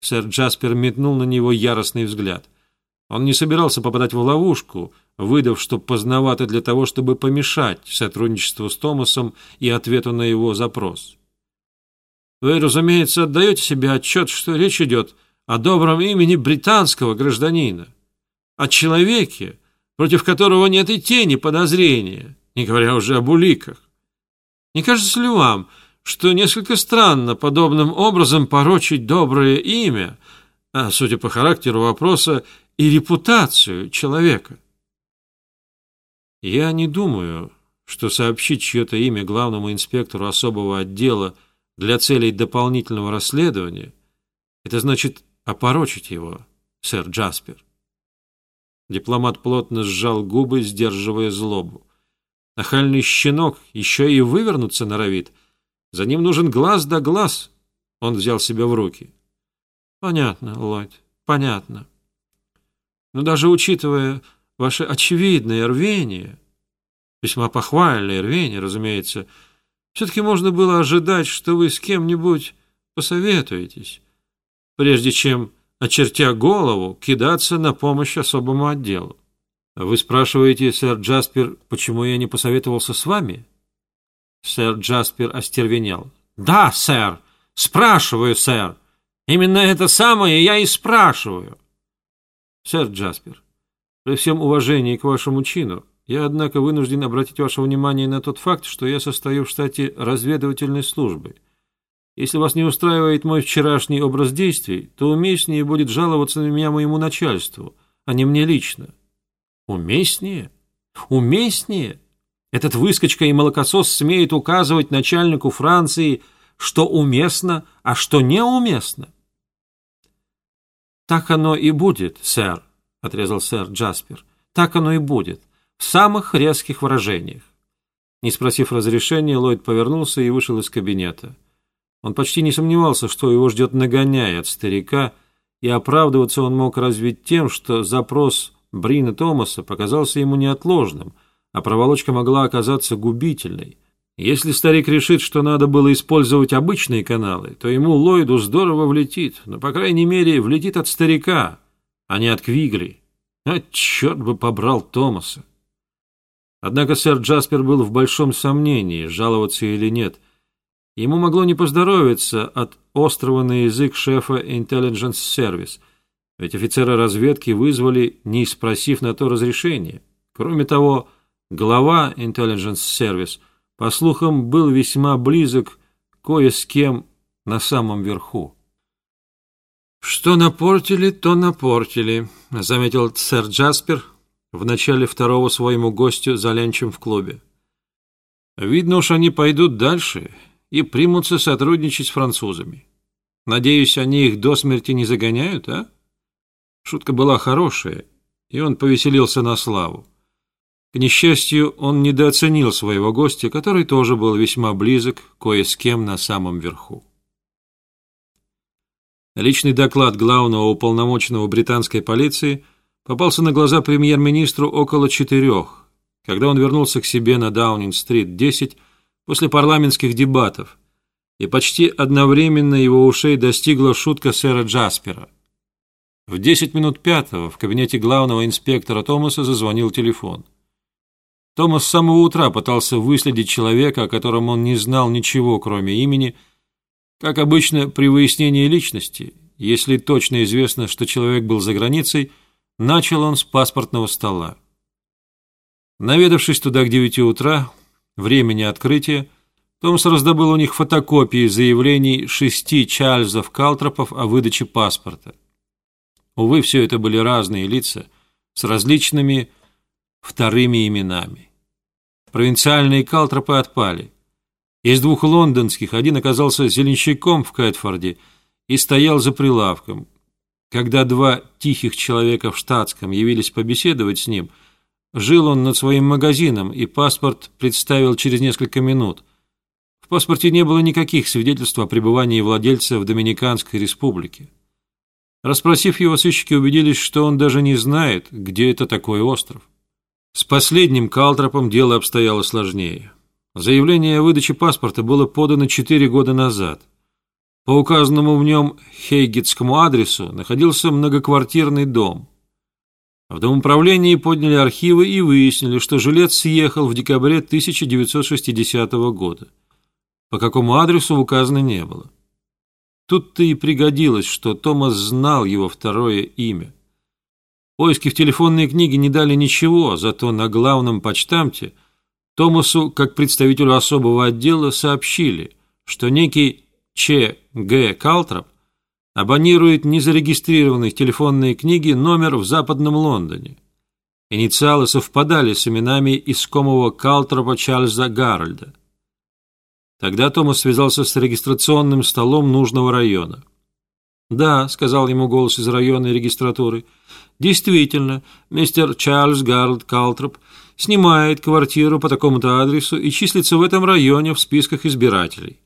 Сэр Джаспер метнул на него яростный взгляд. Он не собирался попадать в ловушку, выдав, что поздновато для того, чтобы помешать сотрудничеству с Томасом и ответу на его запрос. Вы, разумеется, отдаете себе отчет, что речь идет о добром имени британского гражданина, о человеке, против которого нет и тени подозрения, не говоря уже об уликах. Не кажется ли вам, что несколько странно подобным образом порочить доброе имя, а, судя по характеру вопроса, и репутацию человека? Я не думаю, что сообщить чье-то имя главному инспектору особого отдела для целей дополнительного расследования – это значит опорочить его, сэр Джаспер. Дипломат плотно сжал губы, сдерживая злобу. Нахальный щенок еще и вывернуться норовит. За ним нужен глаз да глаз. Он взял себя в руки. Понятно, Ллойд, понятно. Но даже учитывая ваше очевидное рвение, весьма похвальное рвение, разумеется, все-таки можно было ожидать, что вы с кем-нибудь посоветуетесь, прежде чем, очертя голову, кидаться на помощь особому отделу. Вы спрашиваете, сэр Джаспер, почему я не посоветовался с вами? Сэр Джаспер остервенел. Да, сэр, спрашиваю, сэр. Именно это самое я и спрашиваю. Сэр Джаспер, при всем уважении к вашему чину, я, однако, вынужден обратить ваше внимание на тот факт, что я состою в штате разведывательной службы. Если вас не устраивает мой вчерашний образ действий, то уместнее будет жаловаться на меня моему начальству, а не мне лично. Уместнее? Уместнее? Этот выскочка и молокосос смеет указывать начальнику Франции, что уместно, а что неуместно. «Так оно и будет, сэр», — отрезал сэр Джаспер. «Так оно и будет, в самых резких выражениях». Не спросив разрешения, Ллойд повернулся и вышел из кабинета. Он почти не сомневался, что его ждет нагоняй от старика, и оправдываться он мог разве тем, что запрос Брина Томаса показался ему неотложным, а проволочка могла оказаться губительной. Если старик решит, что надо было использовать обычные каналы, то ему Ллойду здорово влетит, но, по крайней мере, влетит от старика, а не от Квигли. А черт бы побрал Томаса! Однако сэр Джаспер был в большом сомнении, жаловаться или нет. Ему могло не поздоровиться от острого на язык шефа Intelligence Service – ведь офицера разведки вызвали, не спросив на то разрешения. Кроме того, глава Intelligence Service, по слухам, был весьма близок кое с кем на самом верху. «Что напортили, то напортили», — заметил сэр Джаспер в начале второго своему гостю за ленчем в клубе. «Видно уж, они пойдут дальше и примутся сотрудничать с французами. Надеюсь, они их до смерти не загоняют, а?» Шутка была хорошая, и он повеселился на славу. К несчастью, он недооценил своего гостя, который тоже был весьма близок кое с кем на самом верху. Личный доклад главного уполномоченного британской полиции попался на глаза премьер-министру около четырех, когда он вернулся к себе на Даунинг-стрит 10 после парламентских дебатов, и почти одновременно его ушей достигла шутка сэра Джаспера – в 10 минут пятого в кабинете главного инспектора Томаса зазвонил телефон. Томас с самого утра пытался выследить человека, о котором он не знал ничего, кроме имени. Как обычно, при выяснении личности, если точно известно, что человек был за границей, начал он с паспортного стола. Наведавшись туда к 9 утра, времени открытия, Томас раздобыл у них фотокопии заявлений шести Чарльзов Калтропов о выдаче паспорта. Увы, все это были разные лица с различными вторыми именами. Провинциальные калтропы отпали. Из двух лондонских один оказался зеленщиком в Кэтфорде и стоял за прилавком. Когда два тихих человека в штатском явились побеседовать с ним, жил он над своим магазином, и паспорт представил через несколько минут. В паспорте не было никаких свидетельств о пребывании владельца в Доминиканской республике. Расспросив его, сыщики убедились, что он даже не знает, где это такой остров. С последним Калтропом дело обстояло сложнее. Заявление о выдаче паспорта было подано четыре года назад. По указанному в нем Хейгетскому адресу находился многоквартирный дом. В домоуправлении подняли архивы и выяснили, что жилец съехал в декабре 1960 года. По какому адресу указано не было. Тут-то и пригодилось, что Томас знал его второе имя. Поиски в телефонной книге не дали ничего, зато на главном почтамте Томасу, как представителю особого отдела, сообщили, что некий Ч. Г. Калтроп абонирует незарегистрированный в телефонной книге номер в Западном Лондоне. Инициалы совпадали с именами искомого Калтропа Чарльза Гарольда. Тогда Томас связался с регистрационным столом нужного района. «Да», — сказал ему голос из районной регистратуры, — «действительно, мистер Чарльз Гарольд Калтроп снимает квартиру по такому-то адресу и числится в этом районе в списках избирателей».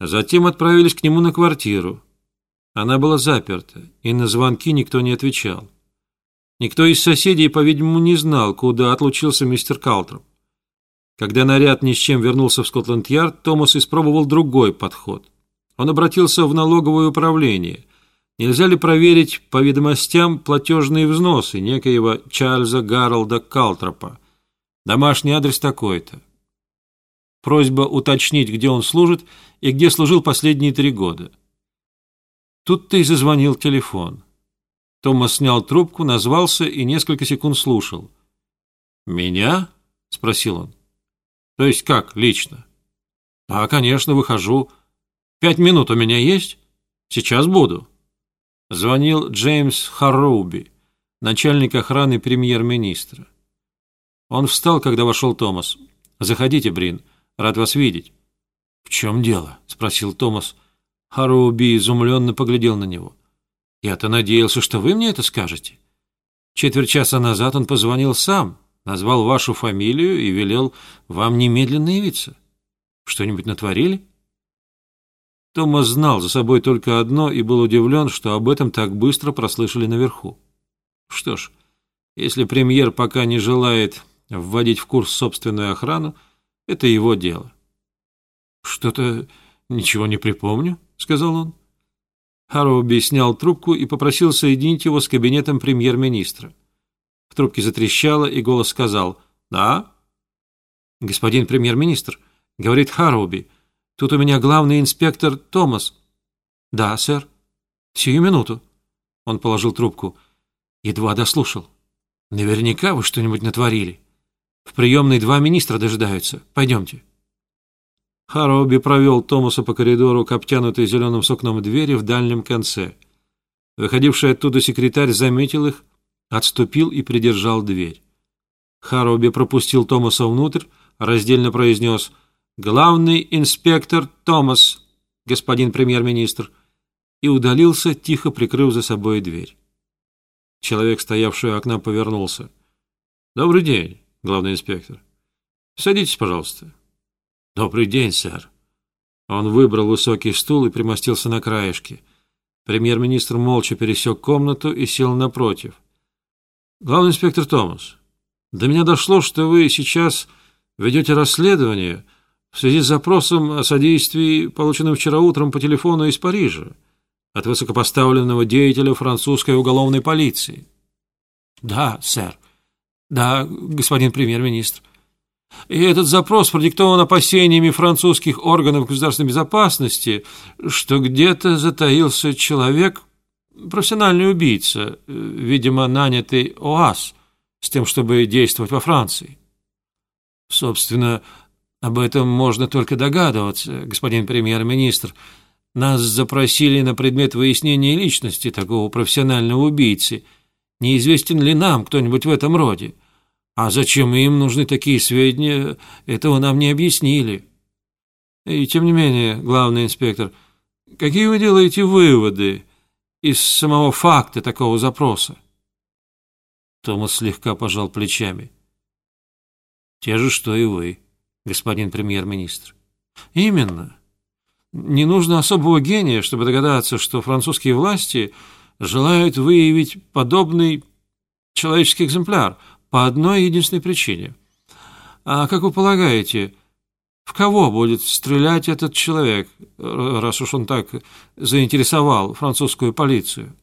Затем отправились к нему на квартиру. Она была заперта, и на звонки никто не отвечал. Никто из соседей, по-видимому, не знал, куда отлучился мистер Калтроп. Когда наряд ни с чем вернулся в Скотланд-Ярд, Томас испробовал другой подход. Он обратился в налоговое управление. Нельзя ли проверить по ведомостям платежные взносы некоего Чарльза Гаролда Калтропа? Домашний адрес такой-то. Просьба уточнить, где он служит и где служил последние три года. Тут-то и зазвонил телефон. Томас снял трубку, назвался и несколько секунд слушал. «Меня?» — спросил он. «То есть как, лично?» «А, конечно, выхожу. Пять минут у меня есть? Сейчас буду». Звонил Джеймс Харроуби, начальник охраны премьер-министра. Он встал, когда вошел Томас. «Заходите, Брин. Рад вас видеть». «В чем дело?» — спросил Томас. Харуби изумленно поглядел на него. «Я-то надеялся, что вы мне это скажете. Четверть часа назад он позвонил сам, назвал вашу фамилию и велел вам немедленно явиться. Что-нибудь натворили?» Томас знал за собой только одно и был удивлен, что об этом так быстро прослышали наверху. Что ж, если премьер пока не желает вводить в курс собственную охрану, это его дело. «Что-то ничего не припомню», — сказал он. Харроуби снял трубку и попросил соединить его с кабинетом премьер-министра. В трубке затрещало, и голос сказал «Да?» «Господин премьер-министр», — говорит Харроуби, — «тут у меня главный инспектор Томас». «Да, сэр». «Сию минуту». Он положил трубку. Едва дослушал. «Наверняка вы что-нибудь натворили». В приемной два министра дожидаются. Пойдемте». Хароби провел Томаса по коридору к обтянутой зеленым сукном двери в дальнем конце. Выходивший оттуда секретарь заметил их, отступил и придержал дверь. Хароби пропустил Томаса внутрь, раздельно произнес «Главный инспектор Томас, господин премьер-министр», и удалился, тихо прикрыв за собой дверь. Человек, стоявший у окна, повернулся. «Добрый день главный инспектор. Садитесь, пожалуйста. Добрый день, сэр. Он выбрал высокий стул и примостился на краешке. Премьер-министр молча пересек комнату и сел напротив. Главный инспектор Томас, до меня дошло, что вы сейчас ведете расследование в связи с запросом о содействии, полученным вчера утром по телефону из Парижа от высокопоставленного деятеля французской уголовной полиции. Да, сэр. Да, господин премьер-министр. И этот запрос продиктован опасениями французских органов государственной безопасности, что где-то затаился человек, профессиональный убийца, видимо, нанятый ОАС, с тем, чтобы действовать во Франции. Собственно, об этом можно только догадываться, господин премьер-министр. Нас запросили на предмет выяснения личности такого профессионального убийцы. Неизвестен ли нам кто-нибудь в этом роде? А зачем им нужны такие сведения, этого нам не объяснили. И тем не менее, главный инспектор, какие вы делаете выводы из самого факта такого запроса? Томас слегка пожал плечами. Те же, что и вы, господин премьер-министр. Именно. Не нужно особого гения, чтобы догадаться, что французские власти желают выявить подобный человеческий экземпляр – по одной единственной причине. А как вы полагаете, в кого будет стрелять этот человек, раз уж он так заинтересовал французскую полицию?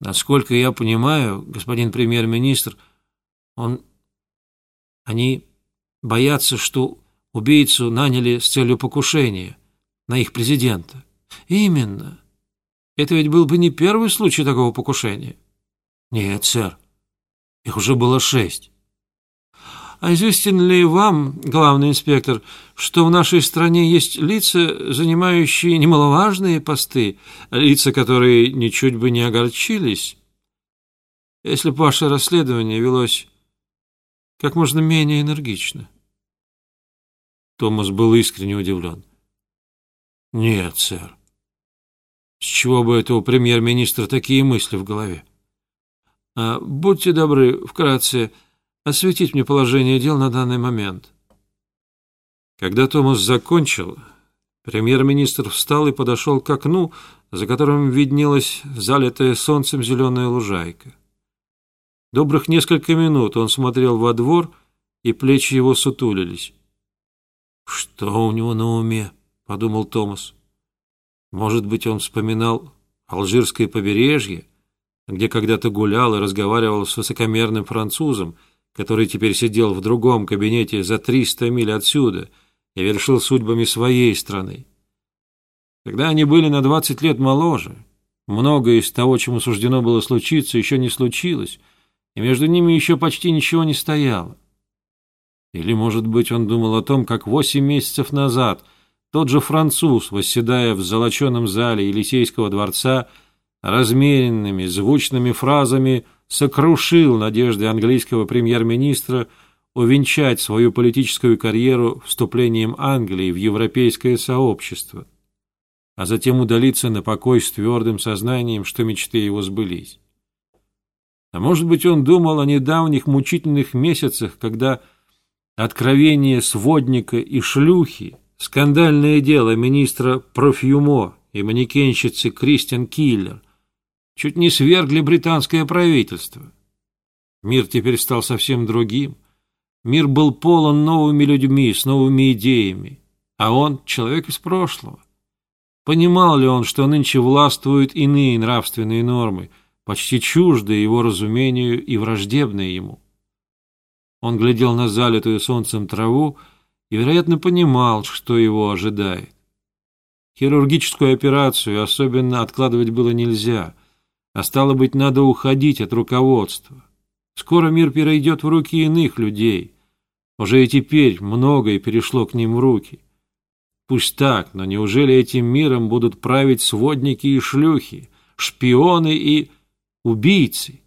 Насколько я понимаю, господин премьер-министр, он... Они боятся, что убийцу наняли с целью покушения на их президента. Именно. Это ведь был бы не первый случай такого покушения. Нет, сэр. Их уже было шесть. А известен ли вам, главный инспектор, что в нашей стране есть лица, занимающие немаловажные посты, лица, которые ничуть бы не огорчились, если бы ваше расследование велось как можно менее энергично? Томас был искренне удивлен. Нет, сэр. С чего бы это у премьер-министра такие мысли в голове? А, будьте добры, вкратце, осветить мне положение дел на данный момент. Когда Томас закончил, премьер-министр встал и подошел к окну, за которым виднелась залитая солнцем зеленая лужайка. Добрых несколько минут он смотрел во двор, и плечи его сутулились. «Что у него на уме?» — подумал Томас. «Может быть, он вспоминал Алжирское побережье, где когда-то гулял и разговаривал с высокомерным французом, который теперь сидел в другом кабинете за 300 миль отсюда и вершил судьбами своей страны. Когда они были на 20 лет моложе, многое из того, чему суждено было случиться, еще не случилось, и между ними еще почти ничего не стояло. Или, может быть, он думал о том, как восемь месяцев назад тот же француз, восседая в золоченом зале Елисейского дворца, размеренными, звучными фразами сокрушил надежды английского премьер-министра увенчать свою политическую карьеру вступлением Англии в европейское сообщество, а затем удалиться на покой с твердым сознанием, что мечты его сбылись. А может быть, он думал о недавних мучительных месяцах, когда откровение сводника и шлюхи, скандальное дело министра Профьюмо и манекенщицы Кристиан Киллер чуть не свергли британское правительство. Мир теперь стал совсем другим. Мир был полон новыми людьми, с новыми идеями, а он — человек из прошлого. Понимал ли он, что нынче властвуют иные нравственные нормы, почти чуждые его разумению и враждебные ему? Он глядел на залитую солнцем траву и, вероятно, понимал, что его ожидает. Хирургическую операцию особенно откладывать было нельзя — а стало быть, надо уходить от руководства. Скоро мир перейдет в руки иных людей. Уже и теперь многое перешло к ним в руки. Пусть так, но неужели этим миром будут править сводники и шлюхи, шпионы и убийцы?